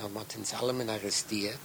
Dann hat uns alle arrestiert.